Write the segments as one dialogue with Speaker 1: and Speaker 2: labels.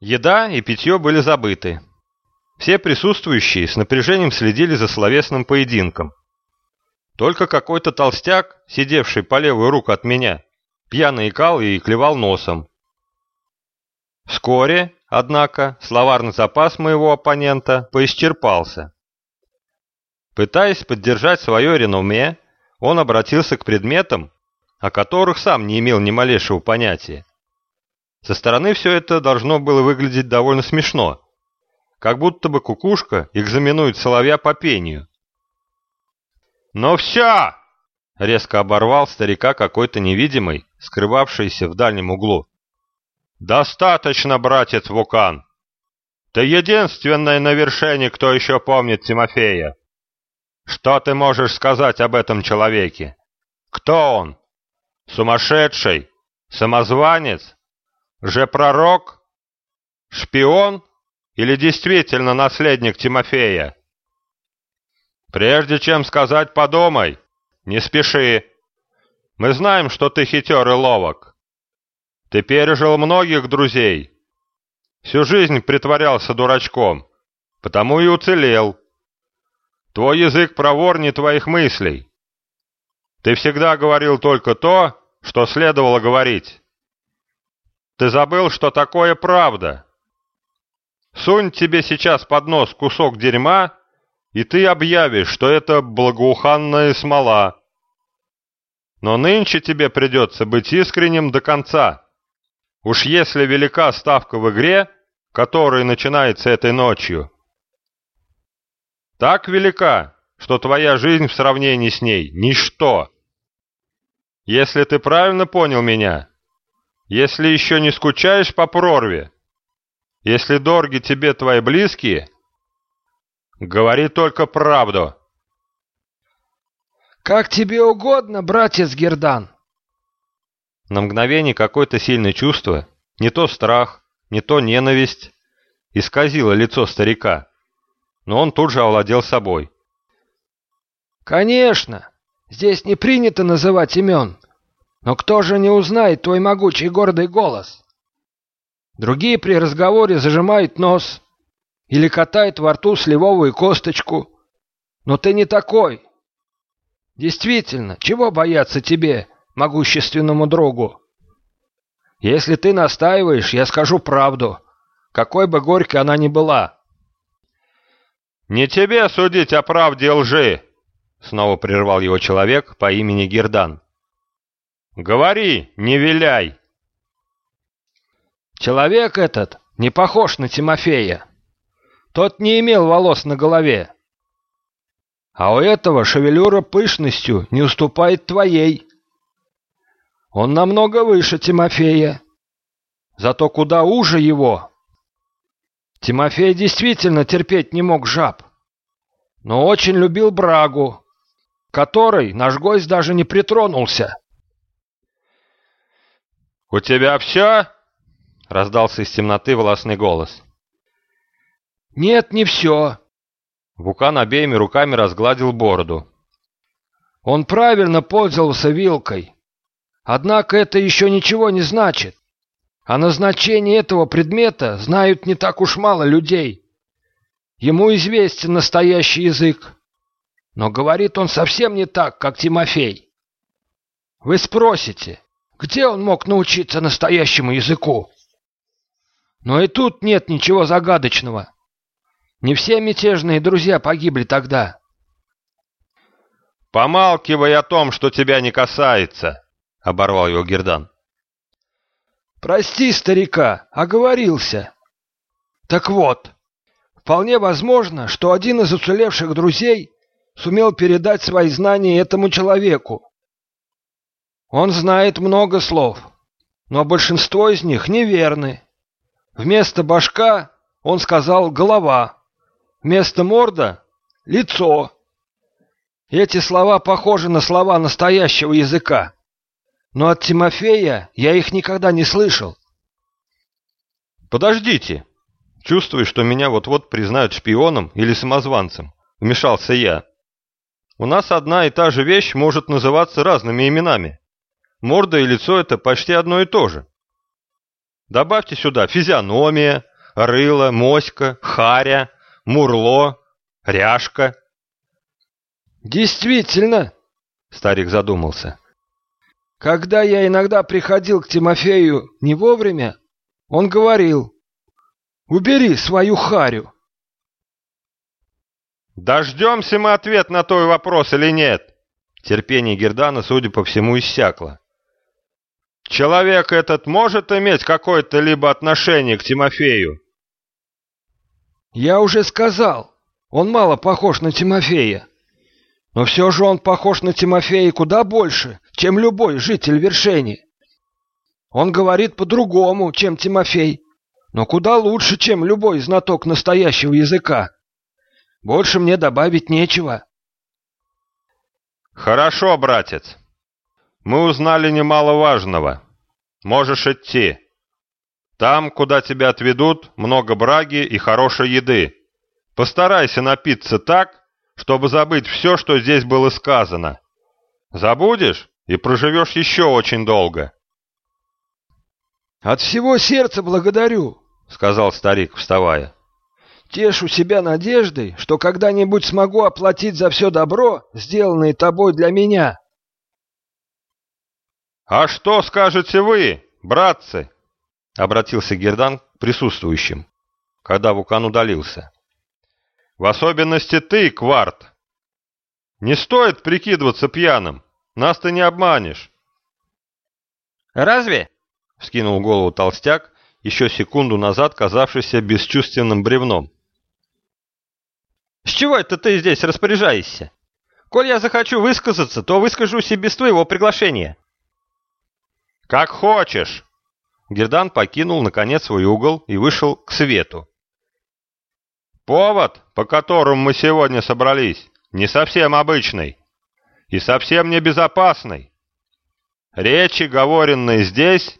Speaker 1: Еда и питье были забыты. Все присутствующие с напряжением следили за словесным поединком. Только какой-то толстяк, сидевший по левую руку от меня, пьяно икал и клевал носом. Вскоре, однако, словарный запас моего оппонента поисчерпался. Пытаясь поддержать свое реноме, он обратился к предметам, о которых сам не имел ни малейшего понятия. Со стороны все это должно было выглядеть довольно смешно, как будто бы кукушка экзаменует соловья по пению. «Ну все!» — резко оборвал старика какой-то невидимый, скрывавшийся в дальнем углу. «Достаточно, братец Вукан! Ты единственный на вершине, кто еще помнит Тимофея. Что ты можешь сказать об этом человеке? Кто он? Сумасшедший? Самозванец? Же пророк? Шпион? Или действительно наследник Тимофея? Прежде чем сказать «подумай», не спеши. Мы знаем, что ты хитер и ловок. Ты пережил многих друзей. Всю жизнь притворялся дурачком, потому и уцелел. Твой язык проворнее твоих мыслей. Ты всегда говорил только то, что следовало говорить. Ты забыл, что такое правда. Сунь тебе сейчас под нос кусок дерьма, и ты объявишь, что это благоуханная смола. Но нынче тебе придется быть искренним до конца. Уж если велика ставка в игре, которая начинается этой ночью, так велика, что твоя жизнь в сравнении с ней – ничто. Если ты правильно понял меня, если еще не скучаешь по прорве, если дороги тебе твои близкие, говори только правду.
Speaker 2: «Как тебе угодно, братец Гердан!»
Speaker 1: На мгновение какое-то сильное чувство, не то страх, не то ненависть, исказило лицо старика но он тут же овладел собой.
Speaker 2: «Конечно! Здесь не принято называть имен. Но кто же не узнает твой могучий гордый голос? Другие при разговоре зажимают нос или катают во рту сливовую косточку. Но ты не такой. Действительно, чего бояться тебе, могущественному другу? Если ты настаиваешь, я скажу правду, какой бы горькой она ни была».
Speaker 1: «Не тебе судить о правде и лжи!» Снова прервал его человек по имени Гердан. «Говори, не виляй!»
Speaker 2: «Человек этот не похож на Тимофея. Тот не имел волос на голове. А у этого шевелюра пышностью не уступает твоей. Он намного выше Тимофея. Зато куда уже его Тимофей действительно терпеть не мог жаб, но очень любил брагу, которой наш гость даже не притронулся.
Speaker 1: «У тебя все?» — раздался из темноты волосный голос.
Speaker 2: «Нет, не все».
Speaker 1: Вукан обеими руками разгладил бороду.
Speaker 2: Он правильно пользовался вилкой. Однако это еще ничего не значит. О назначении этого предмета знают не так уж мало людей. Ему известен настоящий язык, но говорит он совсем не так, как Тимофей. Вы спросите, где он мог научиться настоящему языку? Но и тут нет ничего загадочного. Не все мятежные друзья погибли тогда.
Speaker 1: «Помалкивай о том, что тебя не касается», — оборвал его Гердан.
Speaker 2: Прости, старика, оговорился. Так вот, вполне возможно, что один из уцелевших друзей сумел передать свои знания этому человеку. Он знает много слов, но большинство из них неверны. Вместо башка он сказал «голова», вместо морда — «лицо». Эти слова похожи на слова настоящего языка но от Тимофея я их никогда не слышал.
Speaker 1: Подождите. Чувствую, что меня вот-вот признают шпионом или самозванцем. Вмешался я. У нас одна и та же вещь может называться разными именами. Морда и лицо — это почти одно и то же. Добавьте сюда физиономия, рыло, моська, харя, мурло, ряжка.
Speaker 2: Действительно, старик задумался. Когда я иногда приходил к Тимофею не вовремя, он говорил, убери свою харю.
Speaker 1: Дождемся мы ответ на твой вопрос или нет? Терпение Гердана, судя по всему, иссякло. Человек этот может иметь какое-то либо отношение к Тимофею?
Speaker 2: Я уже сказал, он мало похож на Тимофея. Но все же он похож на Тимофея куда больше, чем любой житель Вершени. Он говорит по-другому, чем Тимофей, но куда лучше, чем любой знаток настоящего языка. Больше мне добавить нечего.
Speaker 1: Хорошо, братец. Мы узнали немало важного. Можешь идти. Там, куда тебя отведут, много браги и хорошей еды. Постарайся напиться так, чтобы забыть все, что здесь было сказано. Забудешь и проживешь еще очень долго.
Speaker 2: «От всего сердца благодарю», — сказал старик, вставая. «Тешу себя надеждой, что когда-нибудь смогу оплатить за все добро, сделанное тобой для меня».
Speaker 1: «А что скажете вы, братцы?» — обратился Гердан к присутствующим, когда Вукан удалился. «В особенности ты, Кварт. Не стоит прикидываться пьяным, нас ты не обманешь».
Speaker 3: «Разве?»
Speaker 1: — вскинул голову толстяк, еще секунду назад казавшийся бесчувственным бревном.
Speaker 3: «С чего это ты здесь распоряжаешься? Коль я захочу высказаться, то выскажусь и без твоего приглашения».
Speaker 1: «Как хочешь!» Гердан покинул, наконец, свой угол и вышел к свету. «Повод, по которому мы сегодня собрались, не совсем обычный и совсем не безопасный. Речи, говоренные здесь,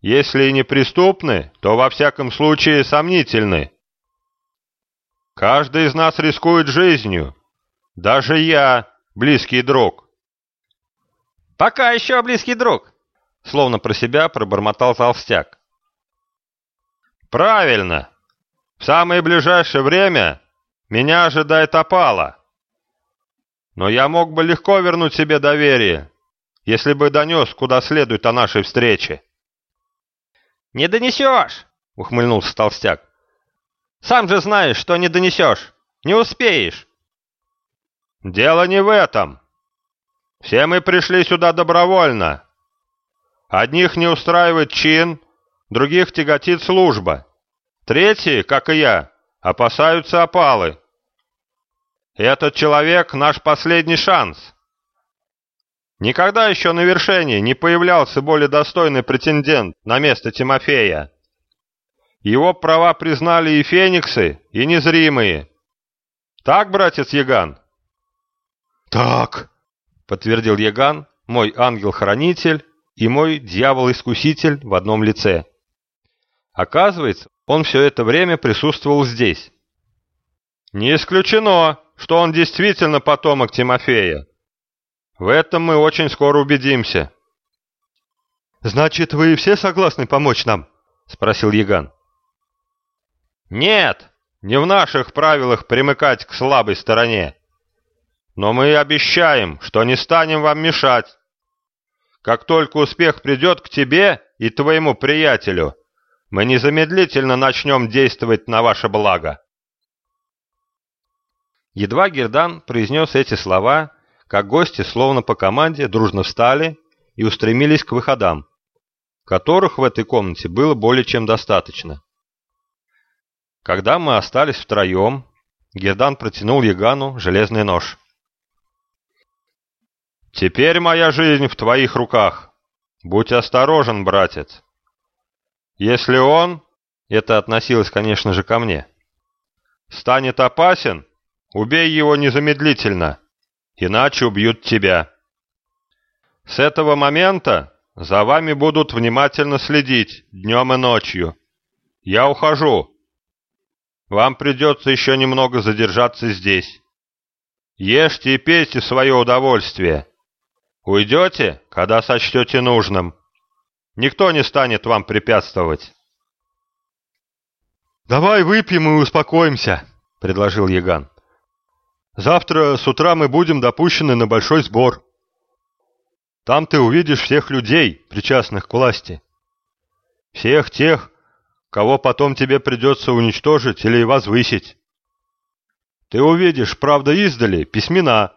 Speaker 1: если и не преступны, то во всяком случае сомнительны. Каждый из нас рискует жизнью, даже я, близкий друг».
Speaker 3: «Пока еще близкий друг», Словно про себя пробормотал толстяк.
Speaker 1: «Правильно! В самое ближайшее время меня ожидает опала. Но я мог бы легко вернуть себе доверие, если бы донес куда следует о нашей встрече».
Speaker 3: «Не донесешь!» — ухмыльнулся толстяк. «Сам же знаешь, что не донесешь. Не успеешь».
Speaker 1: «Дело не в этом. Все мы пришли сюда добровольно. Одних не устраивает чин, других тяготит служба. Третьи, как и я, опасаются опалы. Этот человек — наш последний шанс. Никогда еще на вершине не появлялся более достойный претендент на место Тимофея. Его права признали и фениксы, и незримые. Так, братец Яган?
Speaker 2: Так, подтвердил Яган, мой ангел-хранитель, и мой дьявол-искуситель в одном лице. Оказывается, он все это время присутствовал здесь.
Speaker 1: Не исключено, что он действительно потомок Тимофея. В этом мы очень скоро убедимся.
Speaker 2: «Значит, вы все согласны помочь нам?» — спросил Яган.
Speaker 1: «Нет, не в наших правилах примыкать к слабой стороне. Но мы обещаем, что не станем вам мешать. Как только успех придет к тебе и твоему приятелю, мы незамедлительно начнем действовать на ваше благо».
Speaker 3: Едва Гердан произнес эти слова, как гости, словно по команде, дружно встали и устремились к выходам, которых в этой комнате было более чем достаточно. Когда мы остались втроем, Гердан протянул Ягану железный нож.
Speaker 1: Теперь моя жизнь в твоих руках. Будь осторожен, братец. Если он, это относилось, конечно же, ко мне, станет опасен, убей его незамедлительно, иначе убьют тебя. С этого момента за вами будут внимательно следить днем и ночью. Я ухожу. Вам придется еще немного задержаться здесь. Ешьте и пейте свое удовольствие. Уйдете, когда сочтете нужным. Никто не станет вам препятствовать. «Давай выпьем и успокоимся», — предложил Яган. «Завтра с утра мы будем допущены на большой сбор. Там ты увидишь всех людей, причастных к власти. Всех тех, кого потом тебе придется уничтожить или возвысить. Ты увидишь, правда, издали, письмена.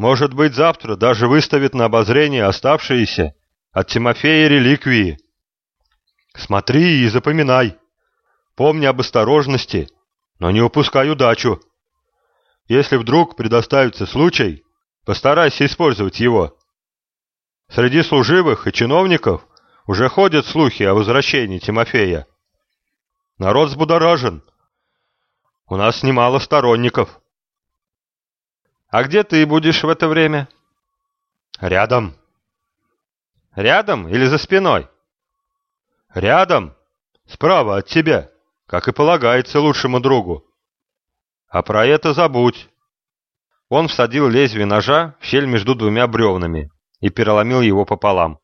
Speaker 1: Может быть, завтра даже выставит на обозрение оставшиеся от Тимофея реликвии. Смотри и запоминай. Помни об осторожности, но не упускай удачу. Если вдруг предоставится случай, постарайся использовать его. Среди служивых и чиновников уже ходят слухи о возвращении Тимофея. Народ взбудоражен. У нас немало сторонников.
Speaker 4: А где ты будешь в это время?
Speaker 1: Рядом.
Speaker 4: Рядом или за спиной?
Speaker 1: Рядом, справа от тебя, как и полагается лучшему другу. А про это забудь.
Speaker 4: Он всадил лезвие ножа в щель между двумя бревнами и переломил его пополам.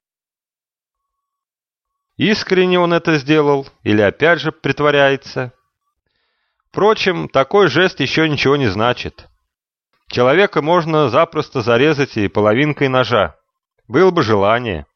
Speaker 4: Искренне он это сделал или опять же притворяется? Впрочем, такой жест еще ничего не значит. Человека можно запросто зарезать и половинкой ножа. Было бы желание.